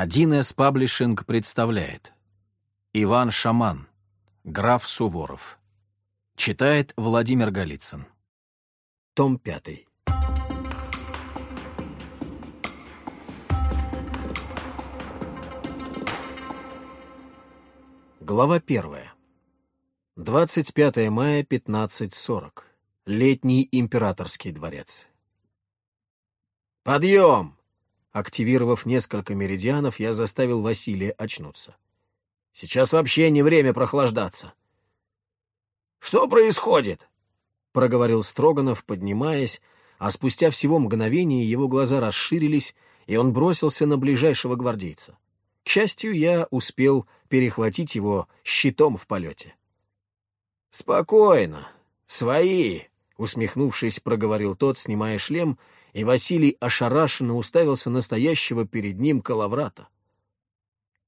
1С Паблишинг представляет Иван Шаман, граф Суворов. Читает Владимир Голицын. Том 5. Глава 1. 25 мая, 15.40. Летний императорский дворец. «Подъем!» Активировав несколько меридианов, я заставил Василия очнуться. «Сейчас вообще не время прохлаждаться». «Что происходит?» — проговорил Строганов, поднимаясь, а спустя всего мгновение его глаза расширились, и он бросился на ближайшего гвардейца. К счастью, я успел перехватить его щитом в полете. «Спокойно. Свои!» — усмехнувшись, проговорил тот, снимая шлем и Василий ошарашенно уставился настоящего перед ним калаврата.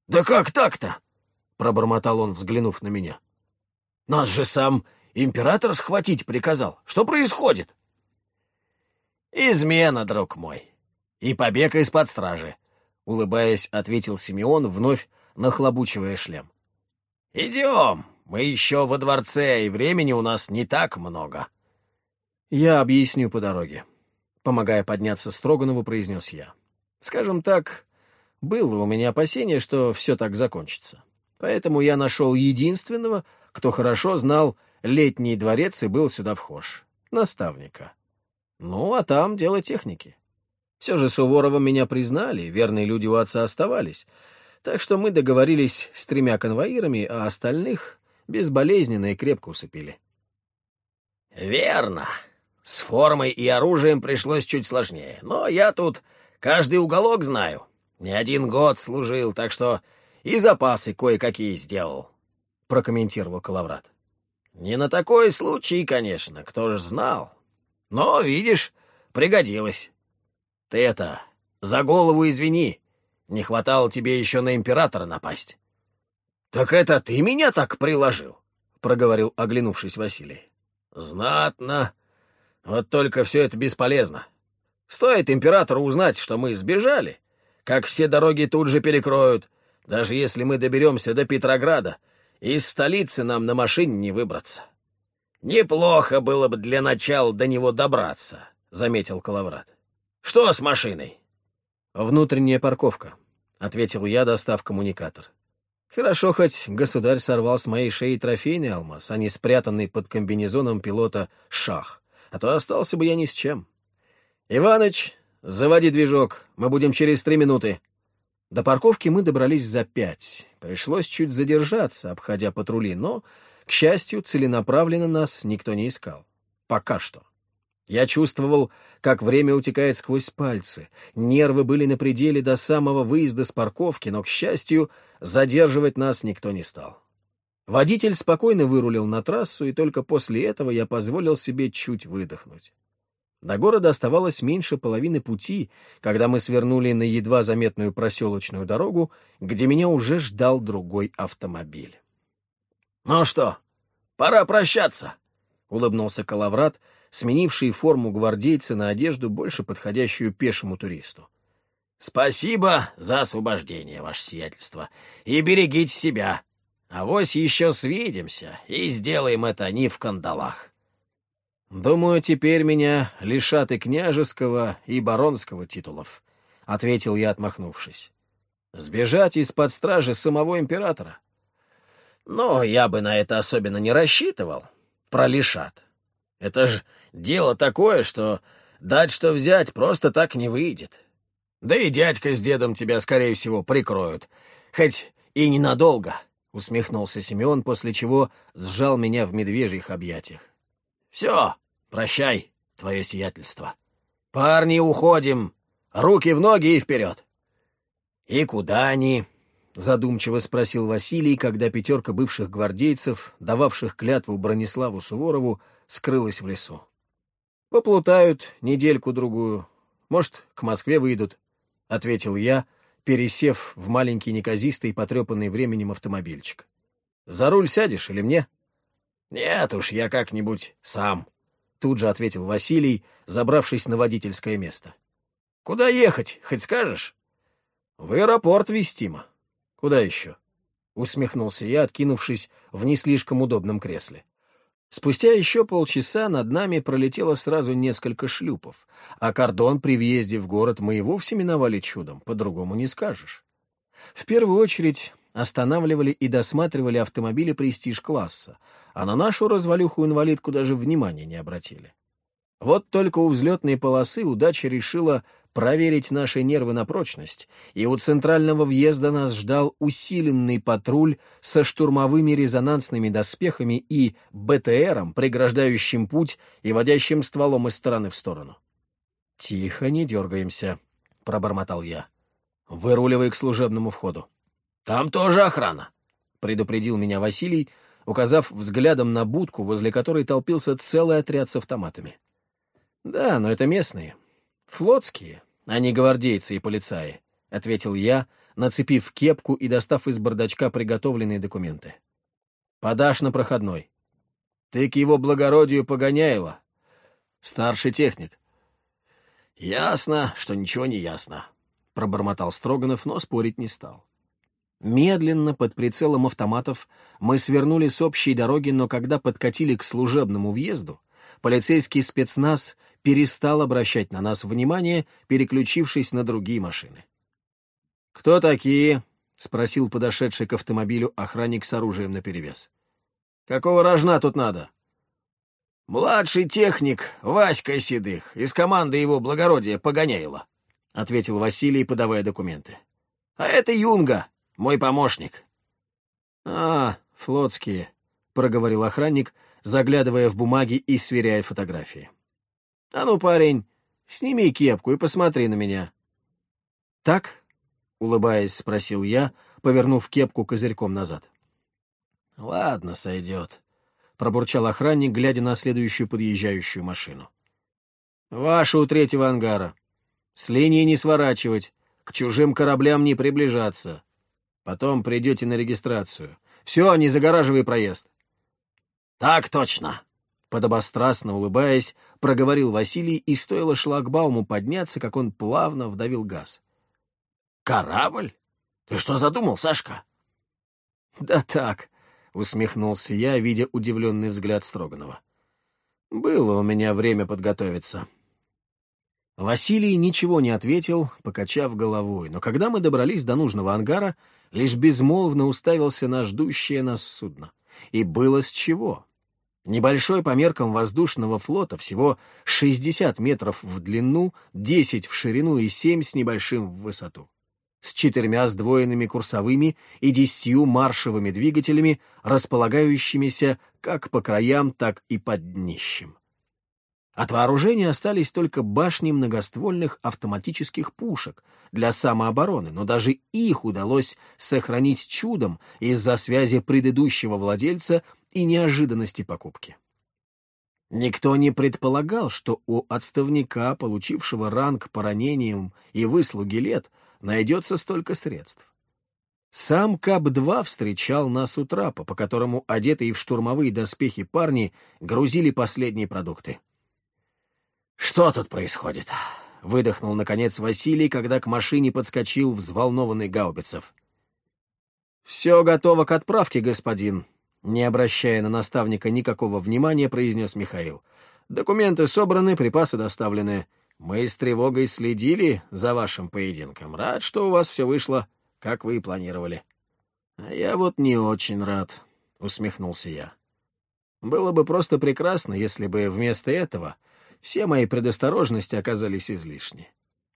«Да как так-то?» — пробормотал он, взглянув на меня. «Нас же сам император схватить приказал. Что происходит?» «Измена, друг мой, и побег из-под стражи», — улыбаясь, ответил Симеон, вновь нахлобучивая шлем. «Идем, мы еще во дворце, и времени у нас не так много». «Я объясню по дороге», Помогая подняться Строганову, произнес я. Скажем так, было у меня опасение, что все так закончится. Поэтому я нашел единственного, кто хорошо знал летний дворец и был сюда вхож. Наставника. Ну, а там дело техники. Все же Суворова меня признали, верные люди у отца оставались. Так что мы договорились с тремя конвоирами, а остальных безболезненно и крепко усыпили. «Верно», с формой и оружием пришлось чуть сложнее, но я тут каждый уголок знаю. Не один год служил, так что и запасы кое-какие сделал», — прокомментировал Калаврат. «Не на такой случай, конечно, кто ж знал. Но, видишь, пригодилось. Ты это, за голову извини, не хватало тебе еще на императора напасть». «Так это ты меня так приложил?» — проговорил, оглянувшись Василий. «Знатно», вот только все это бесполезно. Стоит императору узнать, что мы сбежали, как все дороги тут же перекроют, даже если мы доберемся до Петрограда, из столицы нам на машине не выбраться. Неплохо было бы для начала до него добраться, — заметил Калаврат. Что с машиной? Внутренняя парковка, — ответил я, достав коммуникатор. Хорошо, хоть государь сорвал с моей шеи трофейный алмаз, а не спрятанный под комбинезоном пилота шах а то остался бы я ни с чем. «Иваныч, заводи движок, мы будем через три минуты». До парковки мы добрались за пять. Пришлось чуть задержаться, обходя патрули, но, к счастью, целенаправленно нас никто не искал. Пока что. Я чувствовал, как время утекает сквозь пальцы. Нервы были на пределе до самого выезда с парковки, но, к счастью, задерживать нас никто не стал. Водитель спокойно вырулил на трассу, и только после этого я позволил себе чуть выдохнуть. До города оставалось меньше половины пути, когда мы свернули на едва заметную проселочную дорогу, где меня уже ждал другой автомобиль. «Ну что, пора прощаться», — улыбнулся Калаврат, сменивший форму гвардейца на одежду, больше подходящую пешему туристу. «Спасибо за освобождение, ваше сиятельство, и берегите себя. Авось еще свидимся и сделаем это не в кандалах. Думаю, теперь меня лишат и княжеского, и баронского титулов, — ответил я, отмахнувшись. Сбежать из-под стражи самого императора? Но я бы на это особенно не рассчитывал. Про лишат. Это ж дело такое, что дать что взять просто так не выйдет. Да и дядька с дедом тебя, скорее всего, прикроют. Хоть и ненадолго. — усмехнулся Симеон, после чего сжал меня в медвежьих объятиях. «Все, прощай, твое сиятельство. Парни, уходим. Руки в ноги и вперед!» «И куда они?» — задумчиво спросил Василий, когда пятерка бывших гвардейцев, дававших клятву Брониславу Суворову, скрылась в лесу. «Поплутают недельку-другую. Может, к Москве выйдут», — ответил я, — пересев в маленький неказистый, потрепанный временем автомобильчик. «За руль сядешь или мне?» «Нет уж, я как-нибудь сам», — тут же ответил Василий, забравшись на водительское место. «Куда ехать, хоть скажешь?» В аэропорт вестимо. Куда еще? Усмехнулся я, откинувшись в не слишком удобном кресле. Спустя еще полчаса над нами пролетело сразу несколько шлюпов, а кордон при въезде в город мы и вовсе миновали чудом, по-другому не скажешь. В первую очередь останавливали и досматривали автомобили престиж-класса, а на нашу развалюху-инвалидку даже внимания не обратили. Вот только у взлетной полосы удача решила проверить наши нервы на прочность, и у центрального въезда нас ждал усиленный патруль со штурмовыми резонансными доспехами и БТРом, преграждающим путь и водящим стволом из стороны в сторону. «Тихо, не дергаемся», — пробормотал я. «Выруливай к служебному входу». «Там тоже охрана», — предупредил меня Василий, указав взглядом на будку, возле которой толпился целый отряд с автоматами. «Да, но это местные. «Флотские, а не гвардейцы и полицаи», — ответил я, нацепив кепку и достав из бардачка приготовленные документы. «Подашь на проходной». «Ты к его благородию погоняйла. Старший техник». «Ясно, что ничего не ясно», — пробормотал Строганов, но спорить не стал. Медленно, под прицелом автоматов, мы свернули с общей дороги, но когда подкатили к служебному въезду, полицейский спецназ перестал обращать на нас внимание, переключившись на другие машины. «Кто такие?» — спросил подошедший к автомобилю охранник с оружием наперевес. «Какого рожна тут надо?» «Младший техник Васька Седых из команды его благородия Погоняйла», — ответил Василий, подавая документы. «А это Юнга, мой помощник». «А, флотские», — проговорил охранник, заглядывая в бумаги и сверяя фотографии. «А ну, парень, сними кепку и посмотри на меня». «Так?» — улыбаясь, спросил я, повернув кепку козырьком назад. «Ладно, сойдет», — пробурчал охранник, глядя на следующую подъезжающую машину. «Вашу у третьего ангара. С линии не сворачивать, к чужим кораблям не приближаться. Потом придете на регистрацию. Все, не загораживай проезд». «Так точно», Подобострастно улыбаясь, проговорил Василий, и стоило шлагбауму подняться, как он плавно вдавил газ. «Корабль? Ты что задумал, Сашка?» «Да так», — усмехнулся я, видя удивленный взгляд Строганова. «Было у меня время подготовиться». Василий ничего не ответил, покачав головой, но когда мы добрались до нужного ангара, лишь безмолвно уставился на ждущее нас судно. И было с чего. Небольшой по меркам воздушного флота, всего 60 метров в длину, 10 в ширину и 7 с небольшим в высоту. С четырьмя сдвоенными курсовыми и десятью маршевыми двигателями, располагающимися как по краям, так и под днищем. От вооружения остались только башни многоствольных автоматических пушек для самообороны, но даже их удалось сохранить чудом из-за связи предыдущего владельца и неожиданности покупки. Никто не предполагал, что у отставника, получившего ранг по ранениям и выслуги лет, найдется столько средств. Сам КАП-2 встречал нас у трапа, по которому одетые в штурмовые доспехи парни грузили последние продукты. «Что тут происходит?» — выдохнул, наконец, Василий, когда к машине подскочил взволнованный Гаубицев. «Все готово к отправке, господин», не обращая на наставника никакого внимания, произнес Михаил. «Документы собраны, припасы доставлены. Мы с тревогой следили за вашим поединком. Рад, что у вас все вышло, как вы и планировали». «А я вот не очень рад», — усмехнулся я. «Было бы просто прекрасно, если бы вместо этого все мои предосторожности оказались излишни.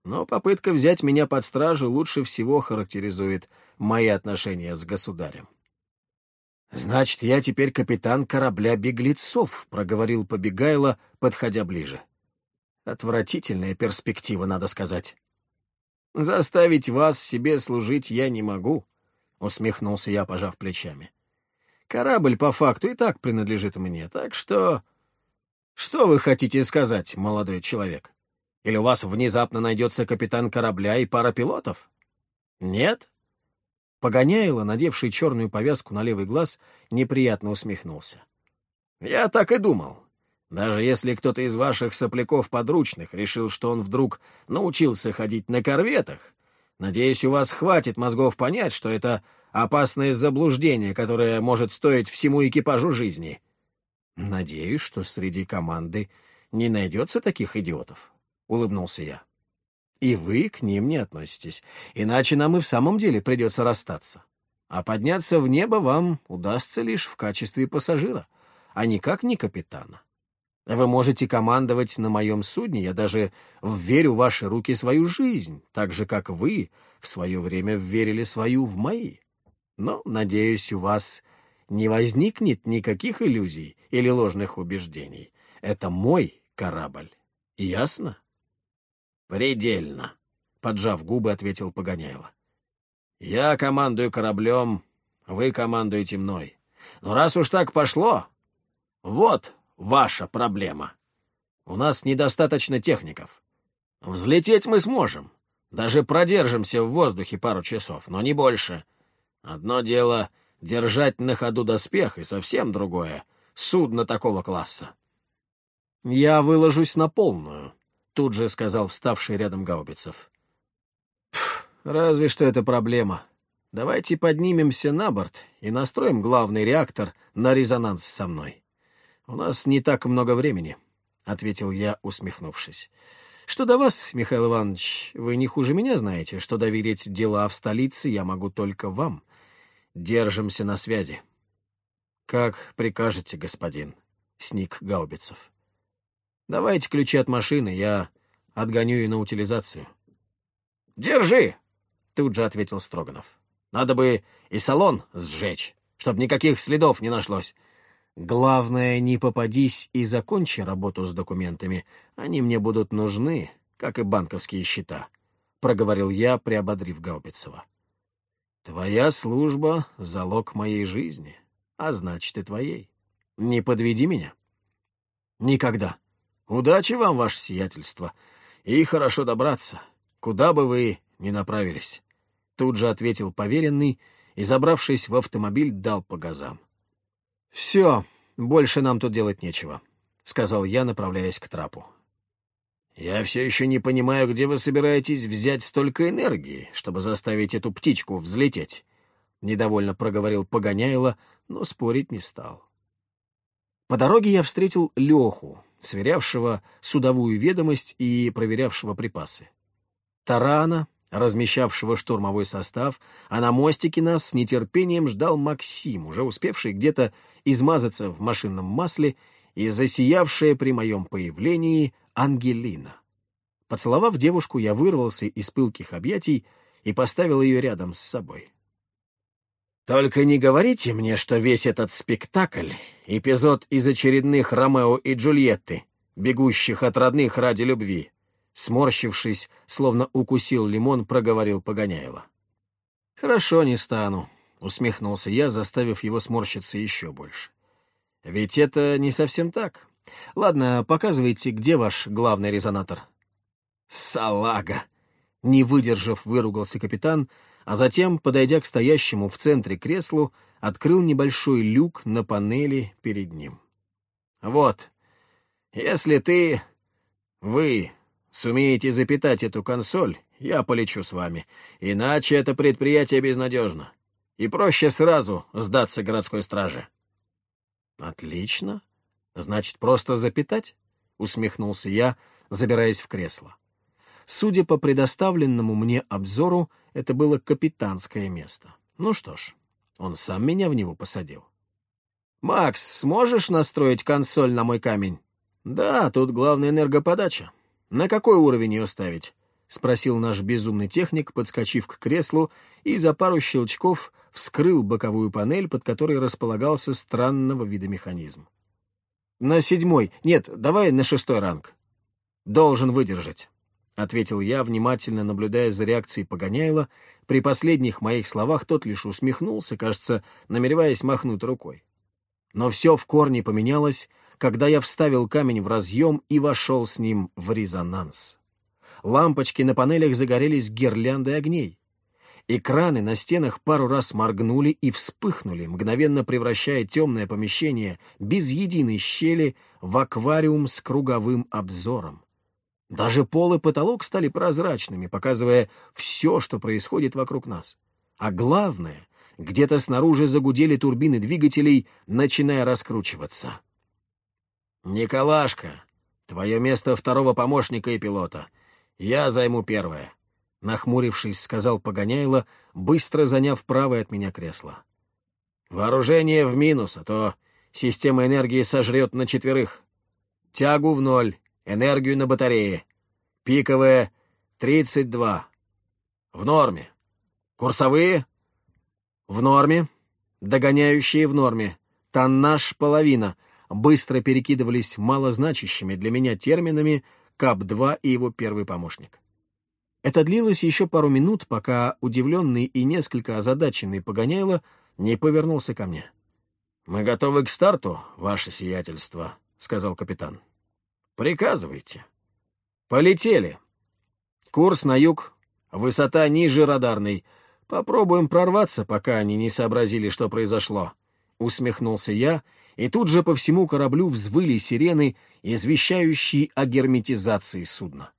Но попытка взять меня под стражу лучше всего характеризует мои отношения с государем. «Значит, я теперь капитан корабля беглецов», — проговорил Побегайло, подходя ближе. Отвратительная перспектива, надо сказать. «Заставить вас себе служить я не могу», — усмехнулся я, пожав плечами. «Корабль, по факту, и так принадлежит мне, так что...» «Что вы хотите сказать, молодой человек? Или у вас внезапно найдется капитан корабля и пара пилотов? Нет? Погоняйло, надевший черную повязку на левый глаз, неприятно усмехнулся. «Я так и думал. Даже если кто-то из ваших сопляков-подручных решил, что он вдруг научился ходить на корветах, Надеюсь, у вас хватит мозгов понять, что это опасное заблуждение, которое может стоить всему экипажу жизни. Надеюсь, что среди команды не найдется таких идиотов, — улыбнулся я. И вы к ним не относитесь, иначе нам и в самом деле придется расстаться. А подняться в небо вам удастся лишь в качестве пассажира, а никак не капитана. Вы можете командовать на моем судне, я даже вверю в ваши руки свою жизнь, так же, как вы в свое время вверили свою в мои. Но, надеюсь, у вас не возникнет никаких иллюзий или ложных убеждений. Это мой корабль. Ясно? Предельно, поджав губы, ответил Погоняйло. Я командую кораблем, вы командуете мной. Но раз уж так пошло, вот ваша проблема. У нас недостаточно техников. Взлететь мы сможем. Даже продержимся в воздухе пару часов, но не больше. Одно дело — держать на ходу доспех, и совсем другое — судно такого класса. «Я выложусь на полную», — тут же сказал вставший рядом Гаубицев. «Разве что это проблема. Давайте поднимемся на борт и настроим главный реактор на резонанс со мной. У нас не так много времени», — ответил я, усмехнувшись. «Что до вас, Михаил Иванович, вы не хуже меня знаете, что доверить дела в столице я могу только вам. Держимся на связи». «Как прикажете, господин», — сник Гаубицев. «Давайте ключи от машины, я отгоню ее на утилизацию». «Держи!» — тут же ответил Строганов. «Надо бы и салон сжечь, чтобы никаких следов не нашлось. Главное, не попадись и закончи работу с документами. Они мне будут нужны, как и банковские счета», — проговорил я, приободрив Гаубицева. «Твоя служба — залог моей жизни, а значит и твоей. Не подведи меня». «Никогда. Удачи вам, ваше сиятельство, и хорошо добраться, куда бы вы ни направились», — тут же ответил поверенный и, забравшись в автомобиль, дал по газам. «Все, больше нам тут делать нечего», — сказал я, направляясь к трапу. «Я все еще не понимаю, где вы собираетесь взять столько энергии, чтобы заставить эту птичку взлететь», — недовольно проговорил Погоняйло, но спорить не стал. По дороге я встретил Леху, сверявшего судовую ведомость и проверявшего припасы. Тарана, размещавшего штурмовой состав, а на мостике нас с нетерпением ждал Максим, уже успевший где-то измазаться в машинном масле и засиявшая при моем появлении Ангелина. Поцеловав девушку, я вырвался из пылких объятий и поставил ее рядом с собой. «Только не говорите мне, что весь этот спектакль — эпизод из очередных Ромео и Джульетты, бегущих от родных ради любви», Сморщившись, словно укусил лимон, проговорил Погоняйло. «Хорошо, не стану», — усмехнулся я, заставив его сморщиться еще больше. «Ведь это не совсем так. Ладно, показывайте, где ваш главный резонатор». «Салага!» — не выдержав, выругался капитан, а затем, подойдя к стоящему в центре креслу, открыл небольшой люк на панели перед ним. «Вот, если ты... вы Сумеете запитать эту консоль, я полечу с вами. Иначе это предприятие безнадежно. И проще сразу сдаться городской страже». «Отлично. Значит, просто запитать?» — усмехнулся я, забираясь в кресло. Судя по предоставленному мне обзору, это было капитанское место. Ну что ж, он сам меня в него посадил. «Макс, сможешь настроить консоль на мой камень?» «Да, тут главная энергоподача. «На какой уровень ее ставить?» — спросил наш безумный техник, подскочив к креслу, и за пару щелчков вскрыл боковую панель, под которой располагался странного вида механизм. «На седьмой. Нет, давай на шестой ранг. Должен выдержать», — ответил я, внимательно наблюдая за реакцией Погоняйла. При последних моих словах тот лишь усмехнулся, кажется, намереваясь махнуть рукой. Но все в корне поменялось, когда я вставил камень в разъем и вошел с ним в резонанс. Лампочки на панелях загорелись гирляндой огней. Экраны на стенах пару раз моргнули и вспыхнули, мгновенно превращая темное помещение без единой щели в аквариум с круговым обзором. Даже пол и потолок стали прозрачными, показывая все, что происходит вокруг нас. А главное, где-то снаружи загудели турбины двигателей, начиная раскручиваться. «Николашка, твое место второго помощника и пилота. Я займу первое», — нахмурившись, сказал Погоняйло, быстро заняв правое от меня кресло. «Вооружение в минус, а то система энергии сожрет на четверых. Тягу в ноль, энергию на батарее. Пиковая — 32. В норме. Курсовые — в норме. Догоняющие в норме. Тоннаж — половина — быстро перекидывались малозначащими для меня терминами КАП-2 и его первый помощник. Это длилось еще пару минут, пока удивленный и несколько озадаченный Погоняйло не повернулся ко мне. «Мы готовы к старту, ваше сиятельство», — сказал капитан. «Приказывайте». «Полетели. Курс на юг, высота ниже радарной. Попробуем прорваться, пока они не сообразили, что произошло», — усмехнулся я и тут же по всему кораблю взвыли сирены, извещающие о герметизации судна.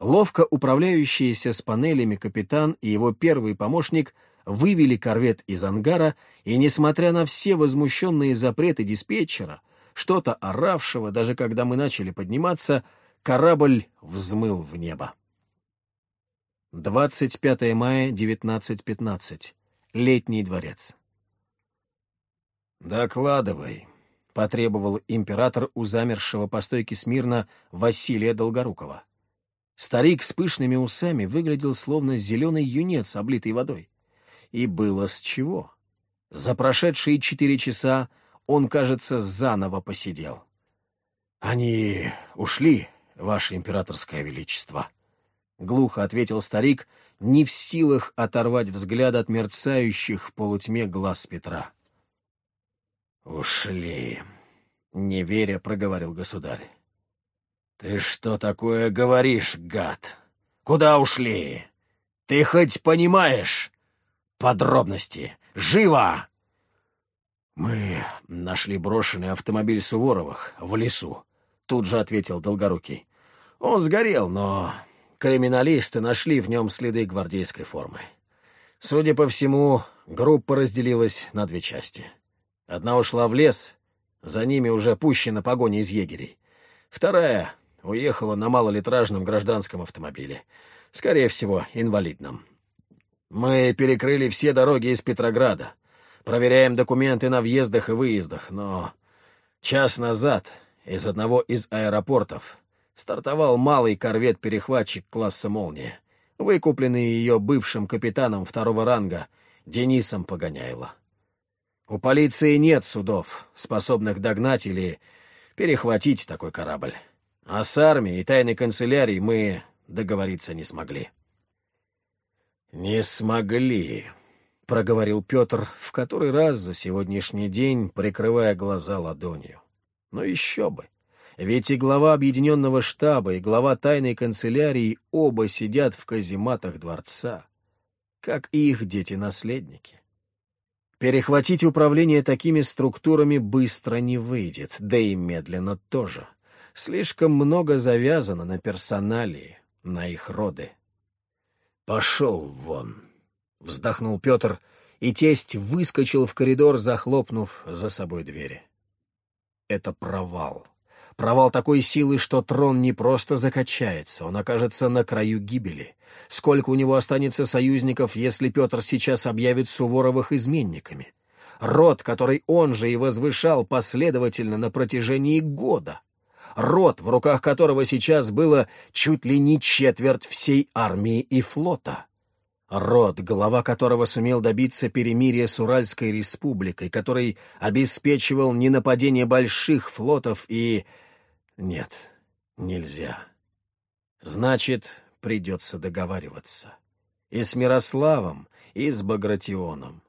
Ловко управляющиеся с панелями капитан и его первый помощник вывели корвет из ангара, и, несмотря на все возмущенные запреты диспетчера, что-то оравшего, даже когда мы начали подниматься, корабль взмыл в небо. 25 мая, 19.15. Летний дворец. «Докладывай», — потребовал император у замершего по стойке смирно Василия Долгорукова. Старик с пышными усами выглядел словно зеленый юнец, облитый водой. И было с чего. За прошедшие четыре часа он, кажется, заново посидел. «Они ушли, ваше императорское величество», — глухо ответил старик, не в силах оторвать взгляд от мерцающих в полутьме глаз Петра. «Ушли», — не веря проговорил государь. «Ты что такое говоришь, гад? Куда ушли? Ты хоть понимаешь? Подробности! Живо!» «Мы нашли брошенный автомобиль Суворовых в лесу», — тут же ответил Долгорукий. «Он сгорел, но криминалисты нашли в нем следы гвардейской формы. Судя по всему, группа разделилась на две части — Одна ушла в лес, за ними уже пущена погоня из егерей. Вторая уехала на малолитражном гражданском автомобиле. Скорее всего, инвалидном. Мы перекрыли все дороги из Петрограда. Проверяем документы на въездах и выездах, но час назад из одного из аэропортов стартовал малый корвет-перехватчик класса «Молния», выкупленный ее бывшим капитаном второго ранга Денисом Погоняйло. У полиции нет судов, способных догнать или перехватить такой корабль. А с армией и тайной канцелярией мы договориться не смогли. «Не смогли», — проговорил Петр в который раз за сегодняшний день, прикрывая глаза ладонью. «Но еще бы! Ведь и глава объединенного штаба, и глава тайной канцелярии оба сидят в казематах дворца, как и их дети-наследники. Перехватить управление такими структурами быстро не выйдет, да и медленно тоже. Слишком много завязано на персоналии, на их роды. «Пошел вон!» — вздохнул Петр, и тесть выскочил в коридор, захлопнув за собой двери. Это провал. Провал такой силы, что трон не просто закачается, он окажется на краю гибели. Сколько у него останется союзников, если Петр сейчас объявит Суворовых изменниками? Род, который он же и возвышал последовательно на протяжении года. Род, в руках которого сейчас было чуть ли не четверть всей армии и флота. Род, глава которого сумел добиться перемирия с Уральской республикой, который обеспечивал ненападение больших флотов и нет, нельзя. Значит, придется договариваться. И с Мирославом, и с Багратионом.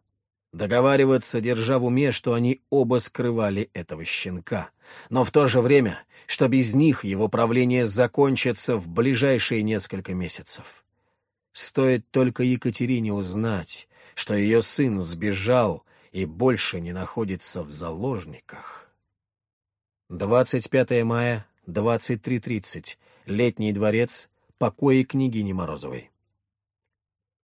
Договариваться, держа в уме, что они оба скрывали этого щенка. Но в то же время, что без них его правление закончится в ближайшие несколько месяцев. Стоит только Екатерине узнать, что ее сын сбежал и больше не находится в заложниках. 25 мая, 23.30. Летний дворец, покои княгини Морозовой.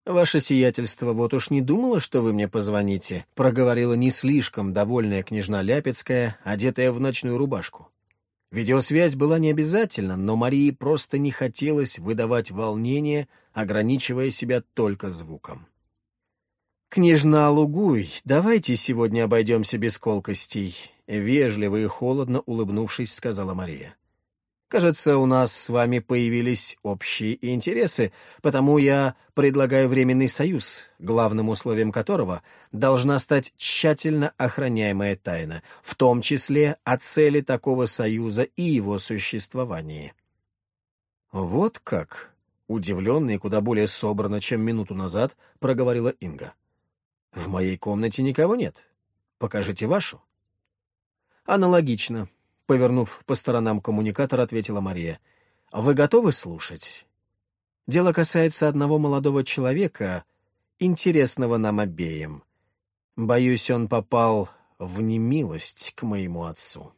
«Ваше сиятельство вот уж не думала, что вы мне позвоните», — проговорила не слишком довольная княжна Ляпецкая, одетая в ночную рубашку. Видеосвязь была не обязательна, но Марии просто не хотелось выдавать волнение, ограничивая себя только звуком. «Княжна Лугуй, давайте сегодня обойдемся без колкостей», — вежливо и холодно улыбнувшись, сказала Мария. «Кажется, у нас с вами появились общие интересы, потому я предлагаю временный союз, главным условием которого должна стать тщательно охраняемая тайна, в том числе о цели такого союза и его существовании». «Вот как», — удивленно куда более собрано, чем минуту назад, проговорила Инга. В моей комнате никого нет. Покажите вашу. Аналогично. Повернув по сторонам коммуникатор, ответила Мария. Вы готовы слушать? Дело касается одного молодого человека, интересного нам обеим. Боюсь, он попал в немилость к моему отцу.